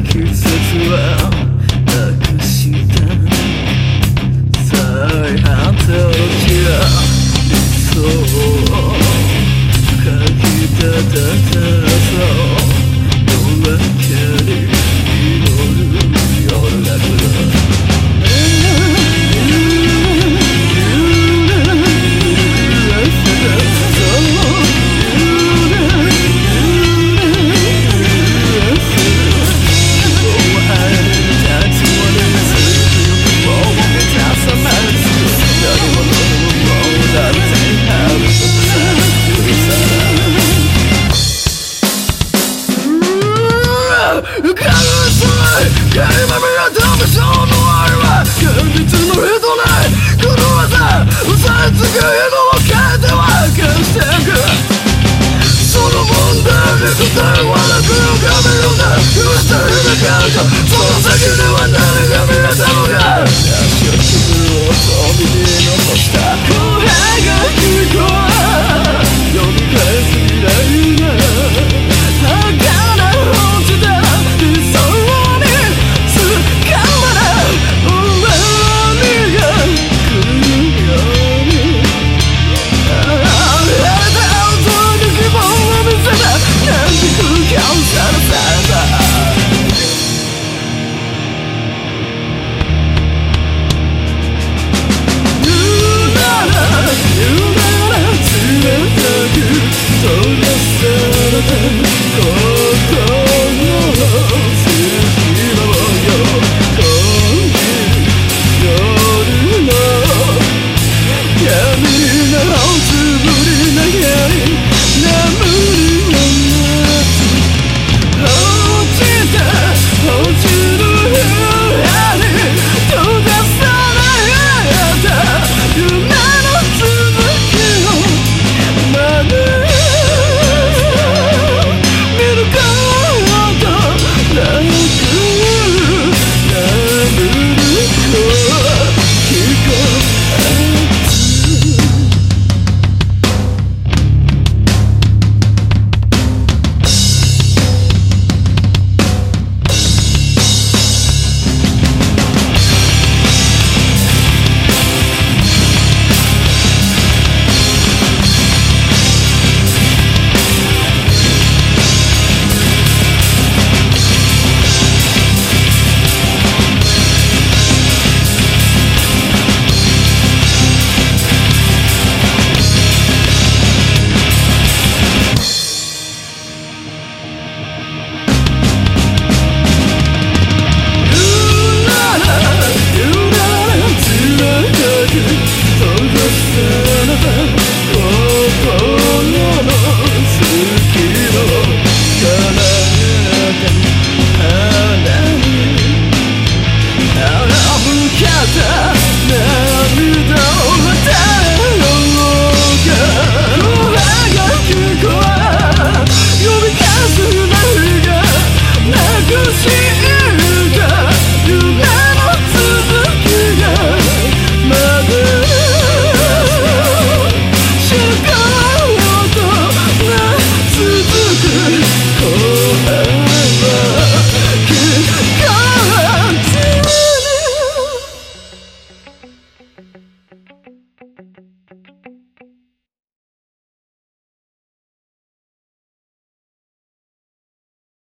季節はなくした。再反時は理想をかきたたたそう。のヘドライこの技嘘つくヘドを変えては勘違いかその問題ですから笑うてるカメラが許してくれなかったその先で